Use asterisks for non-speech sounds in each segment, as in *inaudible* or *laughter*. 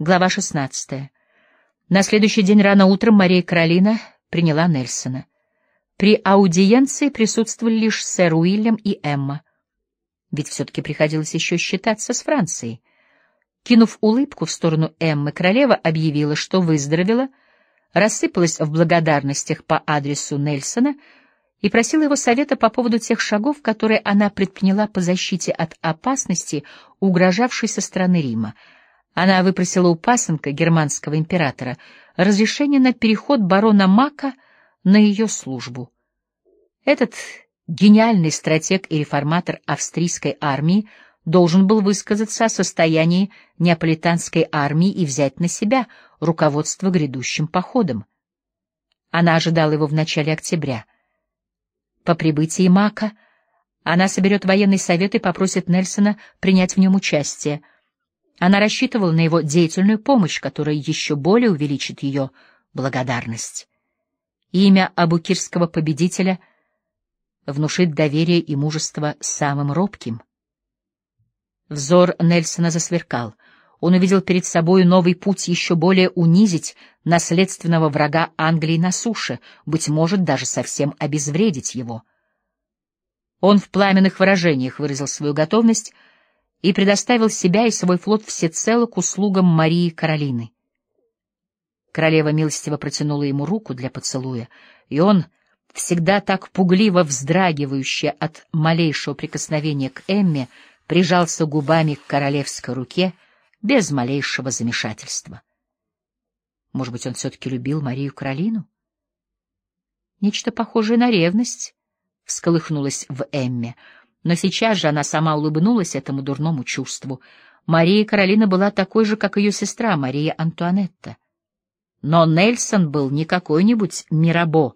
Глава 16. На следующий день рано утром Мария Каролина приняла Нельсона. При аудиенции присутствовали лишь сэр Уильям и Эмма. Ведь все-таки приходилось еще считаться с Францией. Кинув улыбку в сторону Эммы, королева объявила, что выздоровела, рассыпалась в благодарностях по адресу Нельсона и просила его совета по поводу тех шагов, которые она предприняла по защите от опасности, угрожавшей со стороны Рима. Она выпросила у пасынка германского императора разрешение на переход барона Мака на ее службу. Этот гениальный стратег и реформатор австрийской армии должен был высказаться о состоянии неаполитанской армии и взять на себя руководство грядущим походом. Она ожидала его в начале октября. По прибытии Мака она соберет военный совет и попросит Нельсона принять в нем участие — она рассчитывала на его деятельную помощь, которая еще более увеличит ее благодарность. Имя абукирского победителя внушит доверие и мужество самым робким. Взор Нельсона засверкал. Он увидел перед собой новый путь еще более унизить наследственного врага Англии на суше, быть может, даже совсем обезвредить его. Он в пламенных выражениях выразил свою готовность — и предоставил себя и свой флот всецело к услугам Марии Каролины. Королева милостиво протянула ему руку для поцелуя, и он, всегда так пугливо вздрагивающий от малейшего прикосновения к Эмме, прижался губами к королевской руке без малейшего замешательства. Может быть, он все-таки любил Марию Каролину? Нечто похожее на ревность всколыхнулось в Эмме — но сейчас же она сама улыбнулась этому дурному чувству. Мария Каролина была такой же, как ее сестра Мария Антуанетта. Но Нельсон был не какой-нибудь Мирабо,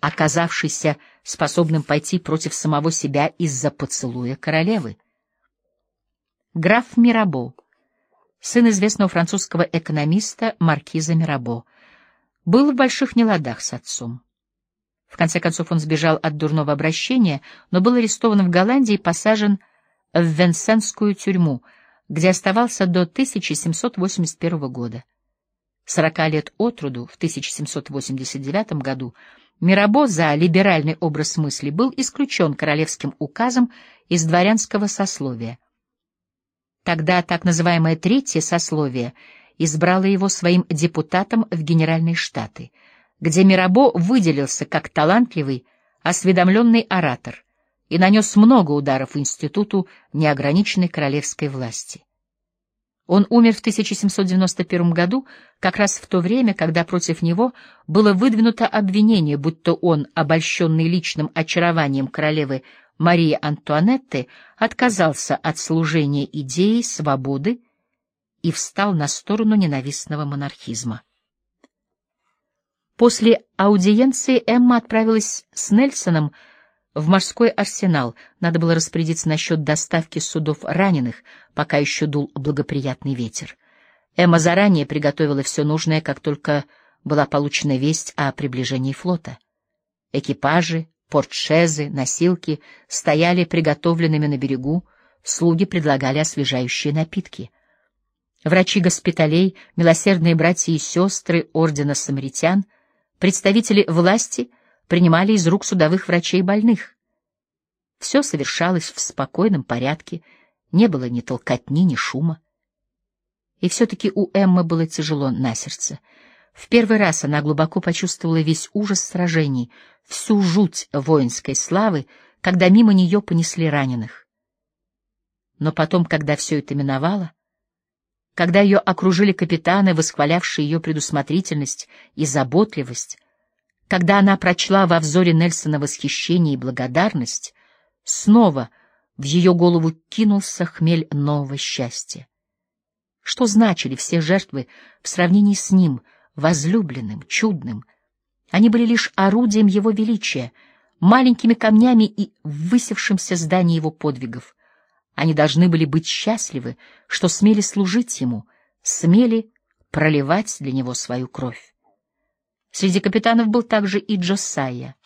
оказавшийся способным пойти против самого себя из-за поцелуя королевы. Граф Мирабо, сын известного французского экономиста маркиза Мирабо, был в больших неладах с отцом. В конце концов он сбежал от дурного обращения, но был арестован в Голландии и посажен в Венсенскую тюрьму, где оставался до 1781 года. Сорока лет от роду, в 1789 году, Мирабо за либеральный образ мысли был исключен королевским указом из дворянского сословия. Тогда так называемое третье сословие избрало его своим депутатом в Генеральные Штаты — где Мирабо выделился как талантливый, осведомленный оратор и нанес много ударов институту неограниченной королевской власти. Он умер в 1791 году, как раз в то время, когда против него было выдвинуто обвинение, будто он, обольщенный личным очарованием королевы Марии Антуанетты, отказался от служения идеи свободы и встал на сторону ненавистного монархизма. После аудиенции Эмма отправилась с Нельсоном в морской арсенал. Надо было распорядиться насчет доставки судов раненых, пока еще дул благоприятный ветер. Эмма заранее приготовила все нужное, как только была получена весть о приближении флота. Экипажи, портшезы, носилки стояли приготовленными на берегу, слуги предлагали освежающие напитки. Врачи госпиталей, милосердные братья и сестры ордена самаритян — Представители власти принимали из рук судовых врачей больных. Все совершалось в спокойном порядке, не было ни толкотни, ни шума. И все-таки у Эммы было тяжело на сердце. В первый раз она глубоко почувствовала весь ужас сражений, всю жуть воинской славы, когда мимо нее понесли раненых. Но потом, когда все это миновало, когда ее окружили капитаны, восхвалявшие ее предусмотрительность и заботливость, когда она прочла во взоре Нельсона восхищение и благодарность, снова в ее голову кинулся хмель нового счастья. Что значили все жертвы в сравнении с ним, возлюбленным, чудным? Они были лишь орудием его величия, маленькими камнями и высевшимся зданием его подвигов. Они должны были быть счастливы, что смели служить ему, смели проливать для него свою кровь. Среди капитанов был также и Джосайя,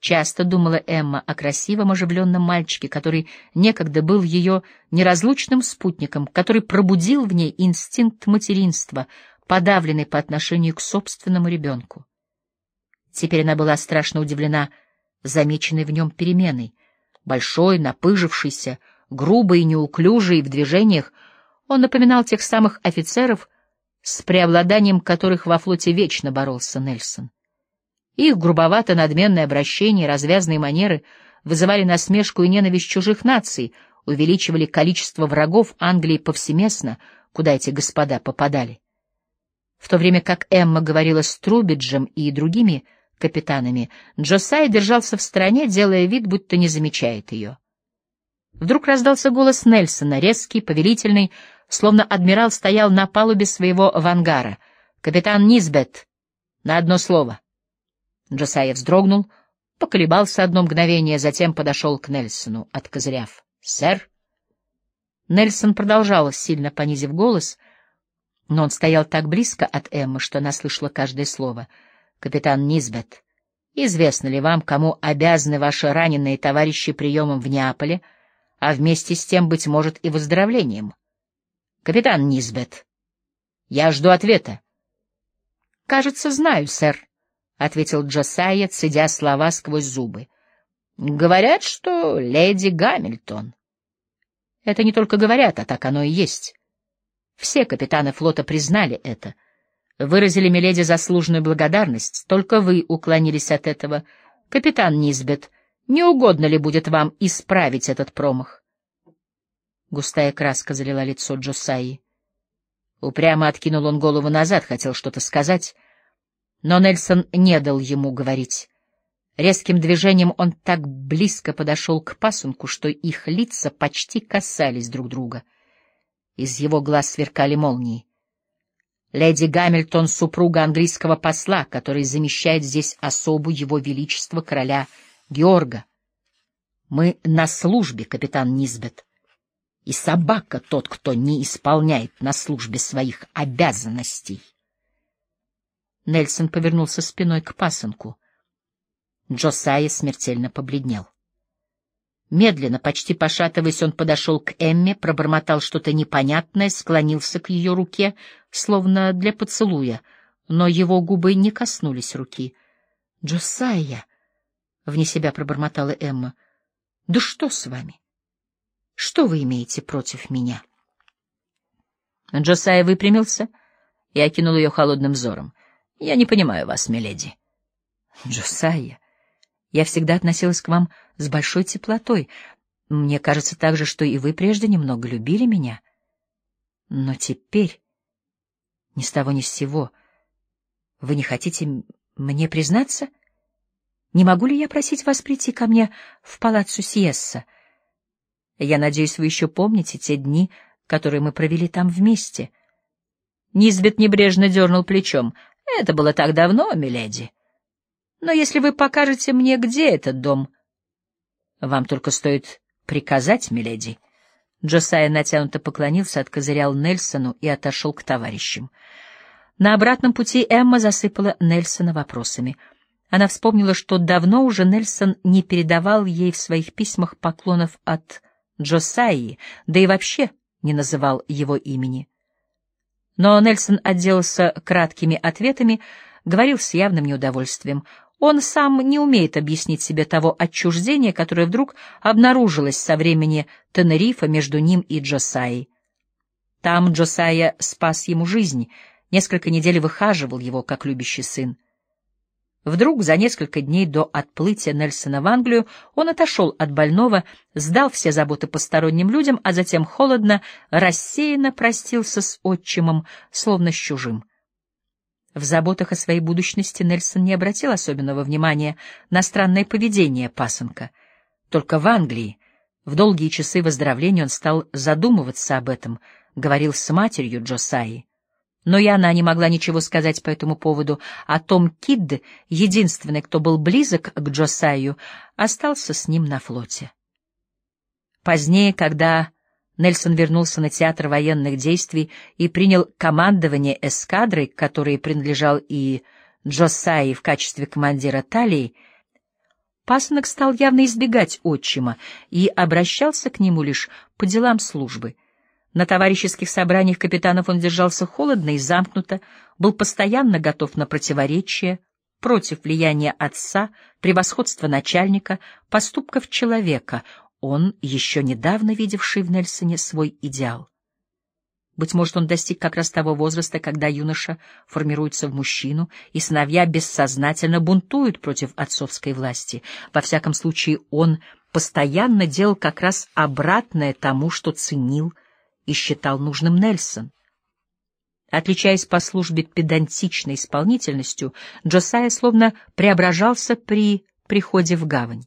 Часто думала Эмма о красивом оживленном мальчике, который некогда был ее неразлучным спутником, который пробудил в ней инстинкт материнства, подавленный по отношению к собственному ребенку. Теперь она была страшно удивлена замеченной в нем переменой. Большой, напыжившийся, грубый и неуклюжий в движениях, он напоминал тех самых офицеров, с преобладанием которых во флоте вечно боролся Нельсон. Их грубовато-надменное обращение и развязные манеры вызывали насмешку и ненависть чужих наций, увеличивали количество врагов Англии повсеместно, куда эти господа попадали. В то время как Эмма говорила с Трубиджем и другими капитанами, Джосай держался в стороне, делая вид, будто не замечает ее. Вдруг раздался голос Нельсона, резкий, повелительный, словно адмирал стоял на палубе своего вангара. «Капитан Низбет, на одно слово». Джосайя вздрогнул, поколебался одно мгновение, затем подошел к Нельсону, откозыряв. «Сэр?» Нельсон продолжал, сильно понизив голос, но он стоял так близко от Эммы, что она слышала каждое слово. «Капитан Низбет, известно ли вам, кому обязаны ваши раненые товарищи приемом в Неаполе, а вместе с тем, быть может, и выздоровлением?» «Капитан Низбет, я жду ответа». «Кажется, знаю, сэр», — ответил Джосайя, цедя слова сквозь зубы. — Говорят, что леди Гамильтон. Это не только говорят, а так оно и есть. Все капитаны флота признали это. Выразили Миледи заслуженную благодарность. Только вы уклонились от этого. Капитан Низбет, не угодно ли будет вам исправить этот промах? Густая краска залила лицо Джосайи. Упрямо откинул он голову назад, хотел что-то сказать — но Нельсон не дал ему говорить. Резким движением он так близко подошел к пасынку, что их лица почти касались друг друга. Из его глаз сверкали молнии. Леди Гамильтон — супруга английского посла, который замещает здесь особу его величества короля Георга. Мы на службе, капитан Низбет, и собака тот, кто не исполняет на службе своих обязанностей. Нельсон повернулся спиной к пасынку. Джосайя смертельно побледнел. Медленно, почти пошатываясь, он подошел к Эмме, пробормотал что-то непонятное, склонился к ее руке, словно для поцелуя, но его губы не коснулись руки. — Джосайя! — вне себя пробормотала Эмма. — Да что с вами? Что вы имеете против меня? Джосайя выпрямился и окинул ее холодным взором. Я не понимаю вас, миледи. Джосайя, я всегда относилась к вам с большой теплотой. Мне кажется также, что и вы прежде немного любили меня. Но теперь, ни с того ни с сего, вы не хотите мне признаться? Не могу ли я просить вас прийти ко мне в палаццо Сиесса? Я надеюсь, вы еще помните те дни, которые мы провели там вместе. Низбет небрежно дернул плечом — это было так давно, миледи. Но если вы покажете мне, где этот дом... Вам только стоит приказать, миледи. Джосайя натянуто поклонился, откозырял Нельсону и отошел к товарищам. На обратном пути Эмма засыпала Нельсона вопросами. Она вспомнила, что давно уже Нельсон не передавал ей в своих письмах поклонов от Джосайи, да и вообще не называл его имени. Но Нельсон отделался краткими ответами, говорил с явным неудовольствием. Он сам не умеет объяснить себе того отчуждения, которое вдруг обнаружилось со времени Тенерифа между ним и Джосаей. Там Джосая спас ему жизнь, несколько недель выхаживал его, как любящий сын. Вдруг за несколько дней до отплытия Нельсона в Англию он отошел от больного, сдал все заботы посторонним людям, а затем холодно, рассеянно простился с отчимом, словно с чужим. В заботах о своей будущности Нельсон не обратил особенного внимания на странное поведение пасынка. Только в Англии, в долгие часы выздоровления, он стал задумываться об этом, говорил с матерью Джосаи. Но и она не могла ничего сказать по этому поводу, а Том Кидд, единственный, кто был близок к Джосаю, остался с ним на флоте. Позднее, когда Нельсон вернулся на театр военных действий и принял командование эскадрой, которой принадлежал и Джосаи в качестве командира талии, пасынок стал явно избегать отчима и обращался к нему лишь по делам службы. На товарищеских собраниях капитанов он держался холодно и замкнуто, был постоянно готов на противоречия, против влияния отца, превосходства начальника, поступков человека, он, еще недавно видевший в Нельсоне свой идеал. Быть может, он достиг как раз того возраста, когда юноша формируется в мужчину, и сыновья бессознательно бунтуют против отцовской власти. Во всяком случае, он постоянно делал как раз обратное тому, что ценил и считал нужным Нельсон. Отличаясь по службе педантичной исполнительностью, Джосайя словно преображался при приходе в гавань.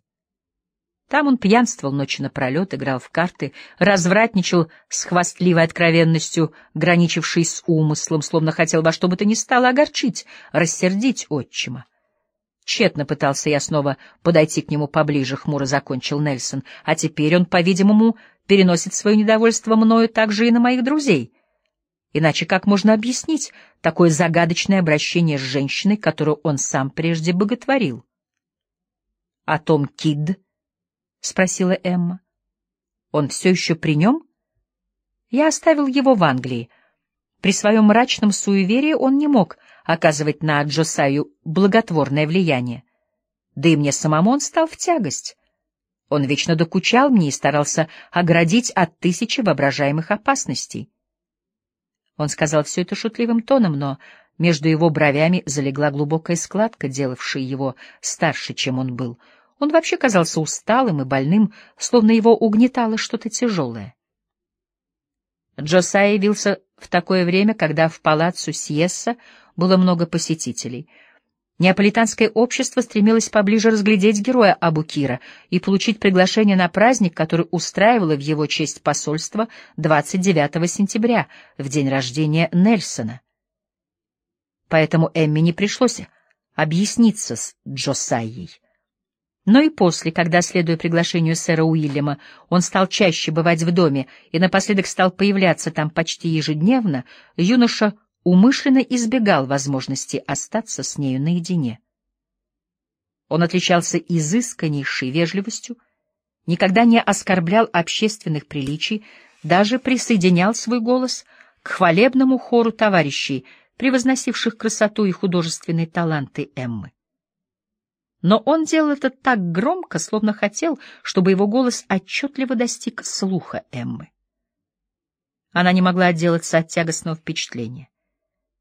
Там он пьянствовал ночи напролет, играл в карты, развратничал с хвастливой откровенностью, граничившей с умыслом, словно хотел во что бы то ни стало огорчить, рассердить отчима. Тщетно пытался я снова подойти к нему поближе, — хмуро закончил Нельсон, — а теперь он, по-видимому, переносит свое недовольство мною также и на моих друзей — Иначе как можно объяснить такое загадочное обращение с женщиной, которую он сам прежде боготворил? — А Том Кид? — спросила Эмма. — Он все еще при нем? Я оставил его в Англии. При своем мрачном суеверии он не мог оказывать на Джосаю благотворное влияние. Да и мне самому он стал в тягость. Он вечно докучал мне и старался оградить от тысячи воображаемых опасностей. Он сказал все это шутливым тоном, но между его бровями залегла глубокая складка, делавшая его старше, чем он был. Он вообще казался усталым и больным, словно его угнетало что-то тяжелое. Джосай явился в такое время, когда в палаццо Сьесса было много посетителей — Неаполитанское общество стремилось поближе разглядеть героя Абукира и получить приглашение на праздник, который устраивало в его честь посольство 29 сентября, в день рождения Нельсона. Поэтому Эмми не пришлось объясниться с Джосайей. Но и после, когда, следуя приглашению сэра Уильяма, он стал чаще бывать в доме и напоследок стал появляться там почти ежедневно, юноша умышленно избегал возможности остаться с нею наедине. Он отличался изысканнейшей вежливостью, никогда не оскорблял общественных приличий, даже присоединял свой голос к хвалебному хору товарищей, превозносивших красоту и художественные таланты Эммы. Но он делал это так громко, словно хотел, чтобы его голос отчетливо достиг слуха Эммы. Она не могла отделаться от тягостного впечатления.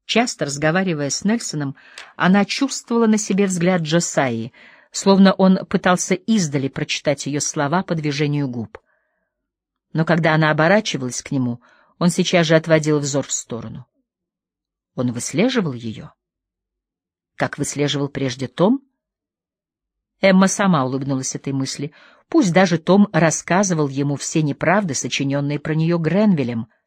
Часто разговаривая с Нельсоном, она чувствовала на себе взгляд Джосаи, словно он пытался издали прочитать ее слова по движению губ. Но когда она оборачивалась к нему, он сейчас же отводил взор в сторону. Он выслеживал ее? Как выслеживал прежде Том? Эмма сама улыбнулась этой мысли. Пусть даже Том рассказывал ему все неправды, сочиненные про нее Гренвиллем —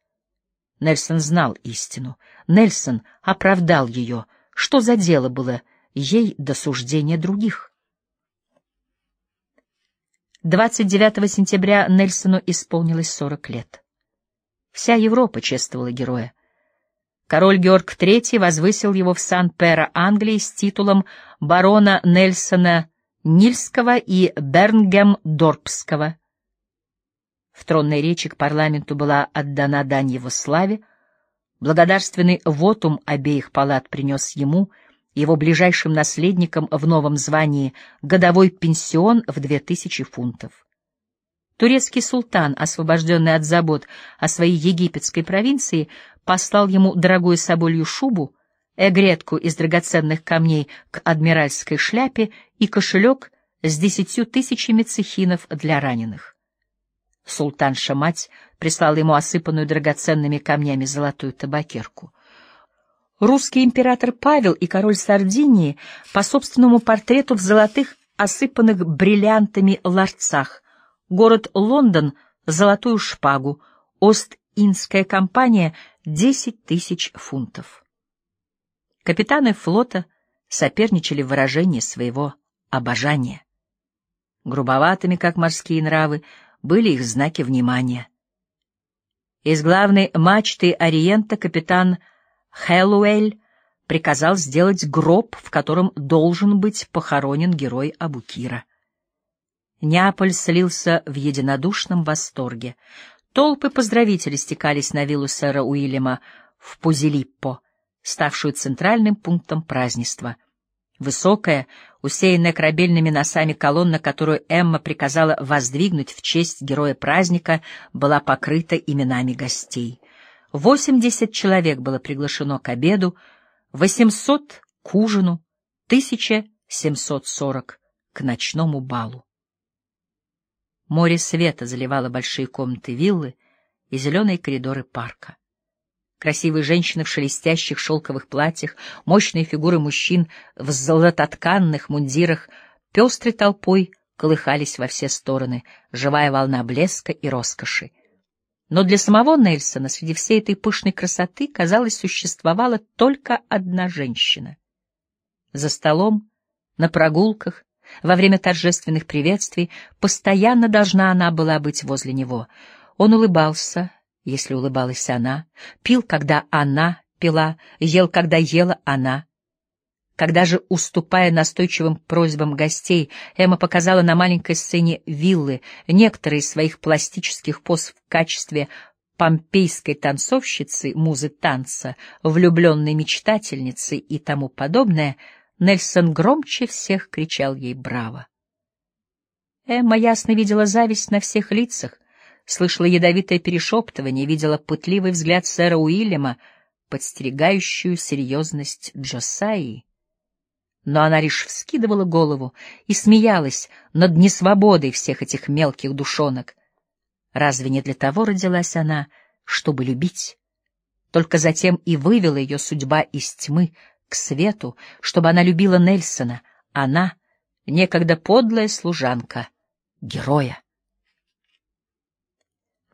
Нельсон знал истину. Нельсон оправдал ее. Что за дело было ей до суждения других? 29 сентября Нельсону исполнилось 40 лет. Вся Европа чествовала героя. Король Георг III возвысил его в Сан-Пера Англии с титулом барона Нельсона Нильского и Бернгем-Дорпского — в тронной речи к парламенту была отдана дань его славе, благодарственный вотум обеих палат принес ему, его ближайшим наследникам в новом звании, годовой пенсион в две тысячи фунтов. Турецкий султан, освобожденный от забот о своей египетской провинции, послал ему дорогую соболью шубу, эгретку из драгоценных камней к адмиральской шляпе и кошелек с десятью тысячами цехинов для раненых. Султанша-мать прислала ему осыпанную драгоценными камнями золотую табакерку. Русский император Павел и король Сардинии по собственному портрету в золотых, осыпанных бриллиантами ларцах, город Лондон — золотую шпагу, Ост-Индская компания — десять тысяч фунтов. Капитаны флота соперничали в выражении своего обожания. Грубоватыми, как морские нравы, были их знаки внимания. Из главной мачты Ориента капитан Хэллоуэль приказал сделать гроб, в котором должен быть похоронен герой Абукира. Неаполь слился в единодушном восторге. Толпы поздравителей стекались на виллу сэра Уильяма в Пузилиппо, ставшую центральным пунктом празднества. Высокая, усеянная корабельными носами колонна, которую Эмма приказала воздвигнуть в честь героя праздника, была покрыта именами гостей. Восемьдесят человек было приглашено к обеду, восемьсот — к ужину, тысяча семьсот сорок — к ночному балу. Море света заливало большие комнаты виллы и зеленые коридоры парка. Красивые женщины в шелестящих шелковых платьях, мощные фигуры мужчин в золототканных мундирах пестрой толпой колыхались во все стороны, живая волна блеска и роскоши. Но для самого Нельсона среди всей этой пышной красоты, казалось, существовала только одна женщина. За столом, на прогулках, во время торжественных приветствий постоянно должна она была быть возле него. Он улыбался, если улыбалась она, пил, когда она пила, ел, когда ела она. Когда же, уступая настойчивым просьбам гостей, Эмма показала на маленькой сцене виллы некоторые из своих пластических поз в качестве помпейской танцовщицы, музы танца, влюбленной мечтательницы и тому подобное — Нельсон громче всех кричал ей «Браво!». Эмма ясно видела зависть на всех лицах, слышала ядовитое перешептывание, видела пытливый взгляд сэра Уильяма, подстерегающую серьезность Джосаи. Но она лишь вскидывала голову и смеялась над несвободой всех этих мелких душонок. Разве не для того родилась она, чтобы любить? Только затем и вывела ее судьба из тьмы, к свету, чтобы она любила Нельсона, она, некогда подлая служанка, героя.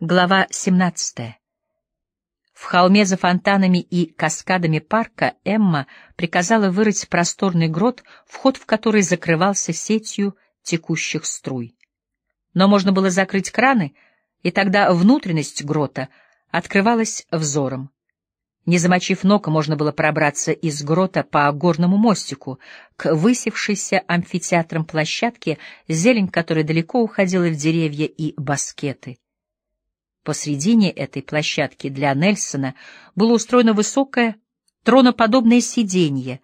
Глава 17. В холме за фонтанами и каскадами парка Эмма приказала вырыть просторный грот, вход в который закрывался сетью текущих струй. Но можно было закрыть краны, и тогда внутренность грота открывалась взором. Не замочив ног, можно было пробраться из грота по горному мостику к высевшейся амфитеатром площадке, зелень которой далеко уходила в деревья и баскеты. Посредине этой площадки для Нельсона было устроено высокое троноподобное сиденье,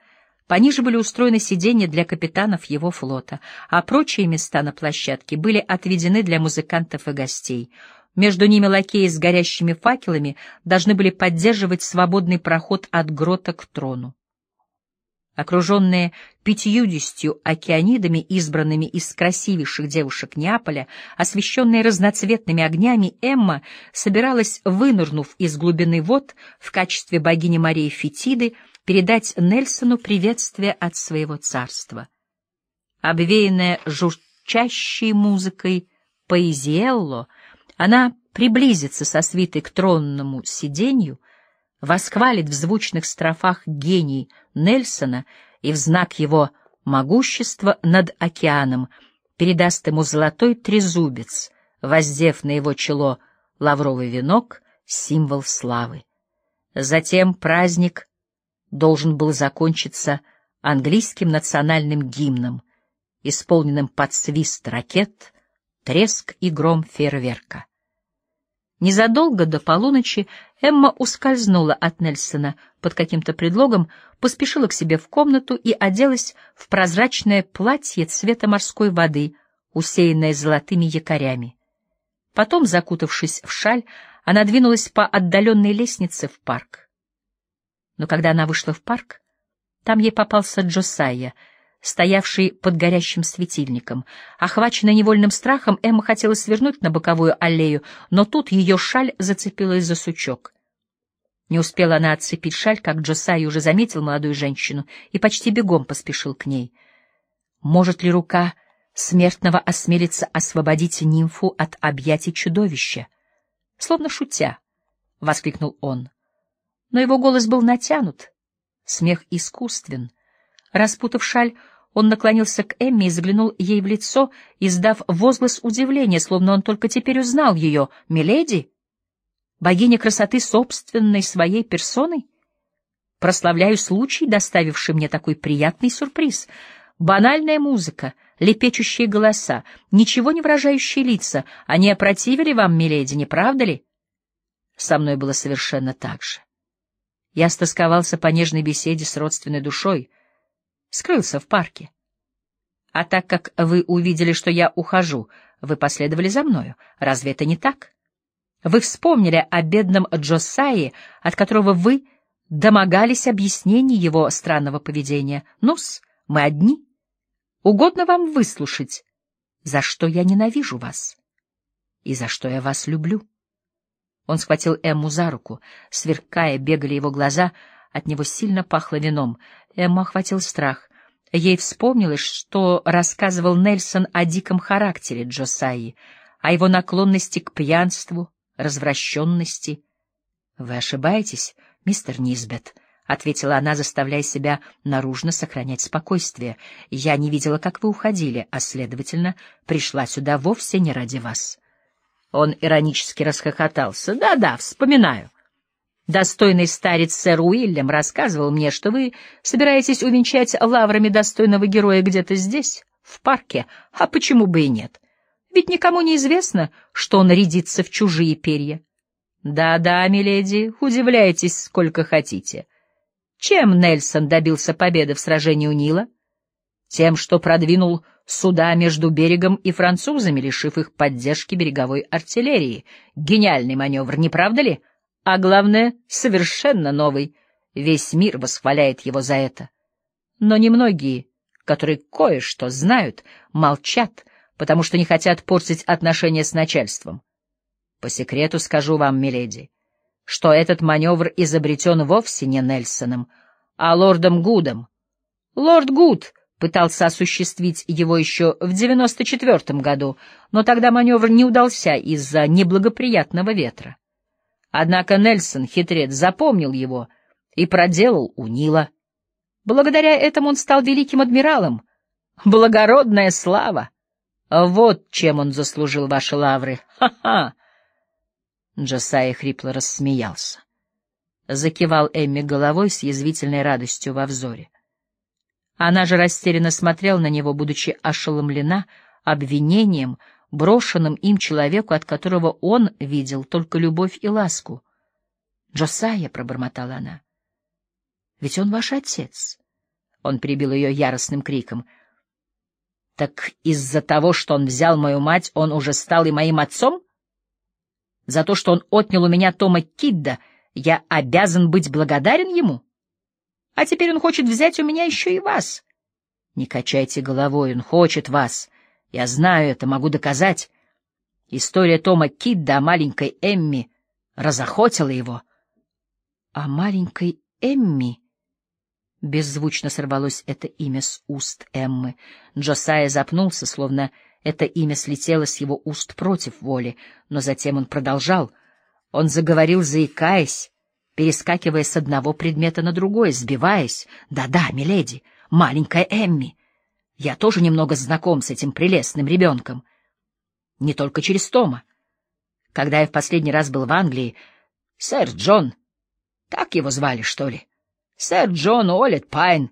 пониже были устроены сиденья для капитанов его флота, а прочие места на площадке были отведены для музыкантов и гостей — между ними лакеи с горящими факелами должны были поддерживать свободный проход от грота к трону. Окруженные пятьюдесятью океанидами, избранными из красивейших девушек Неаполя, освещенные разноцветными огнями, Эмма собиралась, вынырнув из глубины вод в качестве богини Марии Фетиды, передать Нельсону приветствие от своего царства. Обвеянная журчащей музыкой поэзиелло — она приблизится со свитой к тронному сиденью, восхвалит в звучных строфах гений Нельсона и в знак его могущества над океаном передаст ему золотой трезубец, воздев на его чело лавровый венок, символ славы. Затем праздник должен был закончиться английским национальным гимном, исполненным под свист ракет, треск и гром фейерверка. Незадолго до полуночи Эмма ускользнула от Нельсона под каким-то предлогом, поспешила к себе в комнату и оделась в прозрачное платье цвета морской воды, усеянное золотыми якорями. Потом, закутавшись в шаль, она двинулась по отдаленной лестнице в парк. Но когда она вышла в парк, там ей попался Джосайя — стоявший под горящим светильником. Охваченная невольным страхом, Эмма хотела свернуть на боковую аллею, но тут ее шаль зацепилась за сучок. Не успела она отцепить шаль, как Джосай уже заметил молодую женщину и почти бегом поспешил к ней. Может ли рука смертного осмелиться освободить нимфу от объятий чудовища? Словно шутя, — воскликнул он. Но его голос был натянут, смех искусствен — Распутав шаль, он наклонился к Эмме и заглянул ей в лицо, издав возглас удивления, словно он только теперь узнал ее. «Миледи? Богиня красоты собственной своей персоной? Прославляю случай, доставивший мне такой приятный сюрприз. Банальная музыка, лепечущие голоса, ничего не выражающие лица, они опротивили вам, миледи, не правда ли? Со мной было совершенно так же. Я стосковался по нежной беседе с родственной душой, скрылся в парке. А так как вы увидели, что я ухожу, вы последовали за мною. Разве это не так? Вы вспомнили о бедном Джосае, от которого вы домогались объяснений его странного поведения. Ну-с, мы одни. Угодно вам выслушать, за что я ненавижу вас и за что я вас люблю. Он схватил Эмму за руку. Сверкая, бегали его глаза, от него сильно пахло вином. Эмму охватил страх. Ей вспомнилось, что рассказывал Нельсон о диком характере Джосаи, о его наклонности к пьянству, развращенности. — Вы ошибаетесь, мистер Низбет, — ответила она, заставляя себя наружно сохранять спокойствие. — Я не видела, как вы уходили, а, следовательно, пришла сюда вовсе не ради вас. Он иронически расхохотался. «Да — Да-да, вспоминаю. Достойный старец сэр Уильям рассказывал мне, что вы собираетесь увенчать лаврами достойного героя где-то здесь, в парке, а почему бы и нет? Ведь никому не известно, что он рядится в чужие перья. Да-да, миледи, удивляйтесь сколько хотите. Чем Нельсон добился победы в сражении у Нила? Тем, что продвинул суда между берегом и французами, лишив их поддержки береговой артиллерии. Гениальный маневр, не правда ли? А главное, совершенно новый. Весь мир восхваляет его за это. Но немногие, которые кое-что знают, молчат, потому что не хотят портить отношения с начальством. По секрету скажу вам, миледи, что этот маневр изобретен вовсе не Нельсоном, а лордом Гудом. Лорд Гуд пытался осуществить его еще в 94 году, но тогда маневр не удался из-за неблагоприятного ветра. Однако Нельсон, хитрец, запомнил его и проделал у Нила. Благодаря этому он стал великим адмиралом. Благородная слава! Вот чем он заслужил ваши лавры. Ха-ха! Джасай хрипло рассмеялся. Закивал Эмми головой с язвительной радостью во взоре. Она же растерянно смотрела на него, будучи ошеломлена обвинением, брошенным им человеку, от которого он видел только любовь и ласку. «Джосайя», — пробормотала она, — «ведь он ваш отец». Он прибил ее яростным криком. «Так из-за того, что он взял мою мать, он уже стал и моим отцом? За то, что он отнял у меня Тома Кидда, я обязан быть благодарен ему? А теперь он хочет взять у меня еще и вас. Не качайте головой, он хочет вас». Я знаю это, могу доказать. История Тома Кидда о маленькой Эмми разохотила его. — А маленькой Эмми? Беззвучно сорвалось это имя с уст Эммы. Джосайя запнулся, словно это имя слетело с его уст против воли, но затем он продолжал. Он заговорил, заикаясь, перескакивая с одного предмета на другой, сбиваясь. «Да-да, миледи, маленькая Эмми. Я тоже немного знаком с этим прелестным ребенком. Не только через Тома. Когда я в последний раз был в Англии, сэр Джон, так его звали, что ли? Сэр Джон Олет Пайн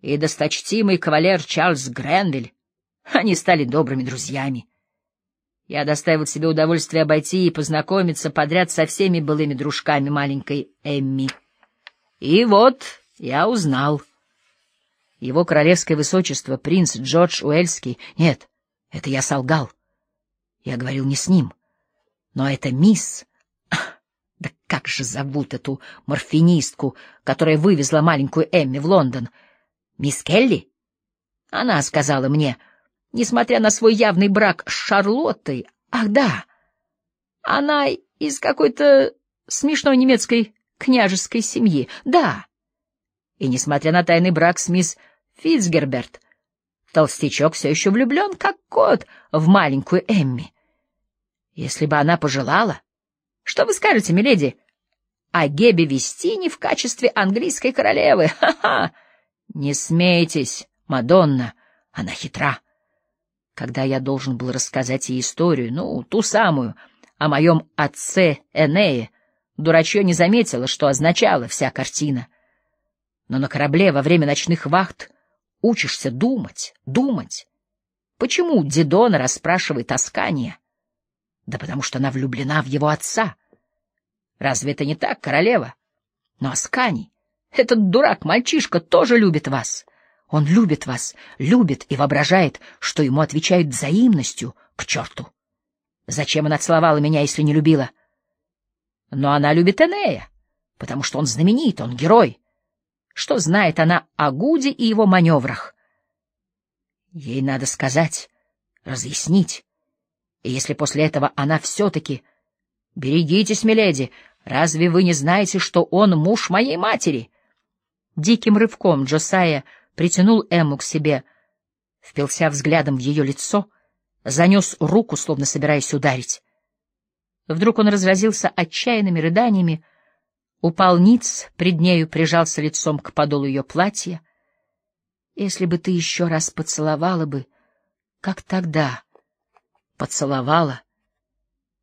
и досточтимый кавалер Чарльз Гренвиль, они стали добрыми друзьями. Я доставил себе удовольствие обойти и познакомиться подряд со всеми былыми дружками маленькой Эмми. И вот я узнал — его королевское высочество, принц Джордж Уэльский... Нет, это я солгал. Я говорил не с ним. Но это мисс... *laughs* Да как же зовут эту морфинистку, которая вывезла маленькую Эмми в Лондон? Мисс Келли? Она сказала мне, несмотря на свой явный брак с Шарлоттой... Ах, да, она из какой-то смешной немецкой княжеской семьи. Да. И несмотря на тайный брак с мисс Фицгерберт. Толстячок все еще влюблен, как кот, в маленькую Эмми. Если бы она пожелала... Что вы скажете, миледи, о Гебе Вестине в качестве английской королевы? Ха-ха! Не смейтесь, Мадонна, она хитра. Когда я должен был рассказать ей историю, ну, ту самую, о моем отце Энее, дурачье не заметила, что означала вся картина. Но на корабле во время ночных вахт учишься думать, думать. Почему Дидона расспрашивает Аскания? Да потому что она влюблена в его отца. Разве это не так, королева? Но Асканий, этот дурак-мальчишка, тоже любит вас. Он любит вас, любит и воображает, что ему отвечают взаимностью, к черту. Зачем она целовала меня, если не любила? Но она любит Энея, потому что он знаменит, он герой. Что знает она о Гуде и его маневрах? Ей надо сказать, разъяснить. И если после этого она все-таки... Берегитесь, миледи, разве вы не знаете, что он муж моей матери? Диким рывком Джосая притянул Эмму к себе, впился взглядом в ее лицо, занес руку, словно собираясь ударить. Вдруг он разразился отчаянными рыданиями, упал ниц, пред нею прижался лицом к подолу ее платья. Если бы ты еще раз поцеловала бы, как тогда поцеловала.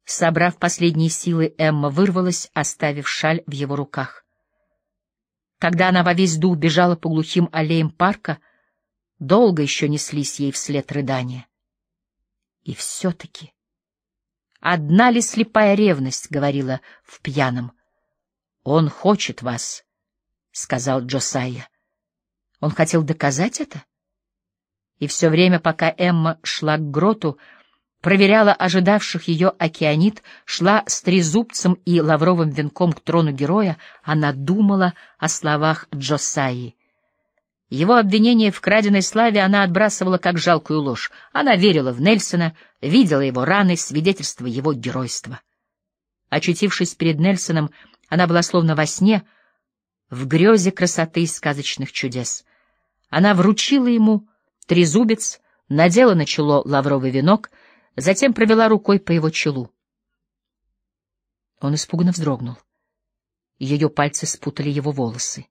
Собрав последние силы, Эмма вырвалась, оставив шаль в его руках. Когда она во весь дух бежала по глухим аллеям парка, долго еще неслись ей вслед рыдания. И все-таки... Одна ли слепая ревность, — говорила в пьяном. — Он хочет вас, — сказал Джосайя. Он хотел доказать это? И все время, пока Эмма шла к гроту, проверяла ожидавших ее океанит, шла с трезубцем и лавровым венком к трону героя, она думала о словах Джосайи. Его обвинение в краденой славе она отбрасывала как жалкую ложь. Она верила в Нельсона, видела его раны, свидетельство его геройства. Очутившись перед Нельсоном, она была словно во сне, в грезе красоты и сказочных чудес. Она вручила ему трезубец, надела на чело лавровый венок, затем провела рукой по его челу. Он испуганно вздрогнул. Ее пальцы спутали его волосы.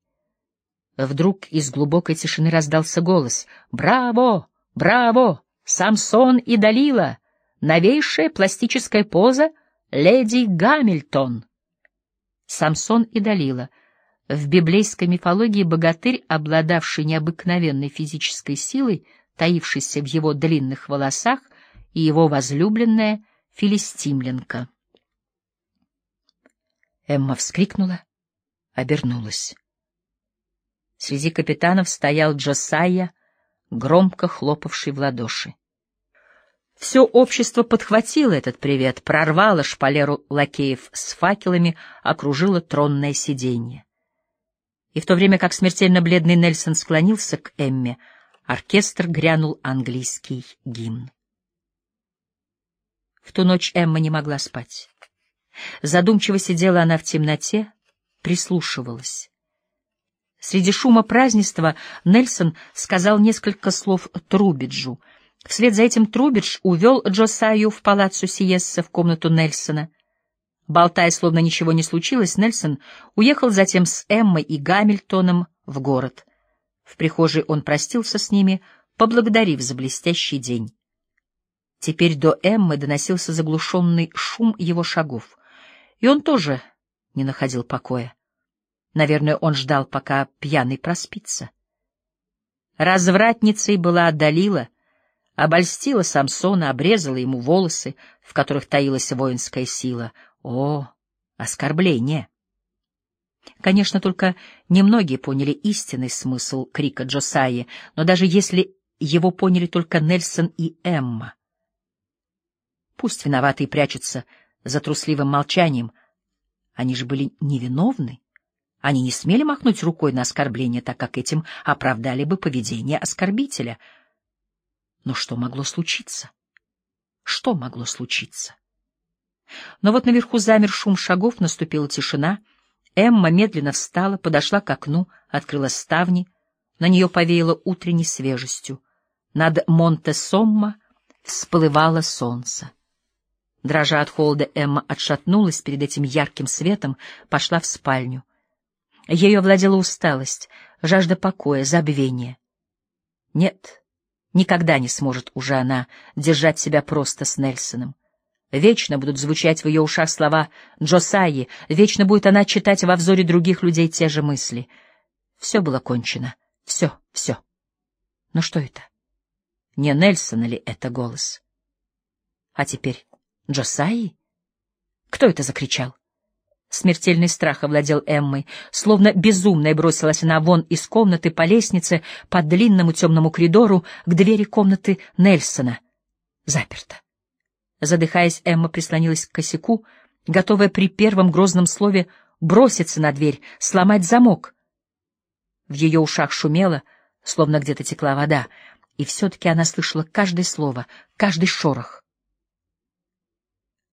Вдруг из глубокой тишины раздался голос. «Браво! Браво! Самсон и Далила! Новейшая пластическая поза леди Гамильтон!» Самсон и Далила. В библейской мифологии богатырь, обладавший необыкновенной физической силой, таившийся в его длинных волосах, и его возлюбленная филистимленка. Эмма вскрикнула, обернулась. Среди капитанов стоял Джосайя, громко хлопавший в ладоши. Все общество подхватило этот привет, прорвало шпалеру лакеев с факелами, окружило тронное сиденье. И в то время как смертельно бледный Нельсон склонился к Эмме, оркестр грянул английский гимн. В ту ночь Эмма не могла спать. Задумчиво сидела она в темноте, прислушивалась. Среди шума празднества Нельсон сказал несколько слов Трубиджу. Вслед за этим Трубидж увел Джосаю в палаццо Сиесса в комнату Нельсона. Болтая, словно ничего не случилось, Нельсон уехал затем с Эммой и Гамильтоном в город. В прихожей он простился с ними, поблагодарив за блестящий день. Теперь до Эммы доносился заглушенный шум его шагов, и он тоже не находил покоя. Наверное, он ждал, пока пьяный проспится. Развратницей была Далила, обольстила Самсона, обрезала ему волосы, в которых таилась воинская сила. О, оскорбление! Конечно, только немногие поняли истинный смысл крика Джосаи, но даже если его поняли только Нельсон и Эмма. Пусть виноватые прячутся за трусливым молчанием, они же были невиновны. Они не смели махнуть рукой на оскорбление, так как этим оправдали бы поведение оскорбителя. Но что могло случиться? Что могло случиться? Но вот наверху замер шум шагов, наступила тишина. Эмма медленно встала, подошла к окну, открыла ставни. На нее повеяло утренней свежестью. Над Монте-Сомма всплывало солнце. Дрожа от холода, Эмма отшатнулась перед этим ярким светом, пошла в спальню. Ею овладела усталость, жажда покоя, забвения. Нет, никогда не сможет уже она держать себя просто с Нельсоном. Вечно будут звучать в ее ушах слова Джосаи, вечно будет она читать во взоре других людей те же мысли. Все было кончено. Все, все. Но что это? Не Нельсона ли это голос? А теперь Джосаи? Кто это закричал? Смертельный страх овладел Эммой. Словно безумная бросилась она вон из комнаты по лестнице по длинному темному коридору к двери комнаты Нельсона. Заперто. Задыхаясь, Эмма прислонилась к косяку, готовая при первом грозном слове броситься на дверь, сломать замок. В ее ушах шумело, словно где-то текла вода, и все-таки она слышала каждое слово, каждый шорох.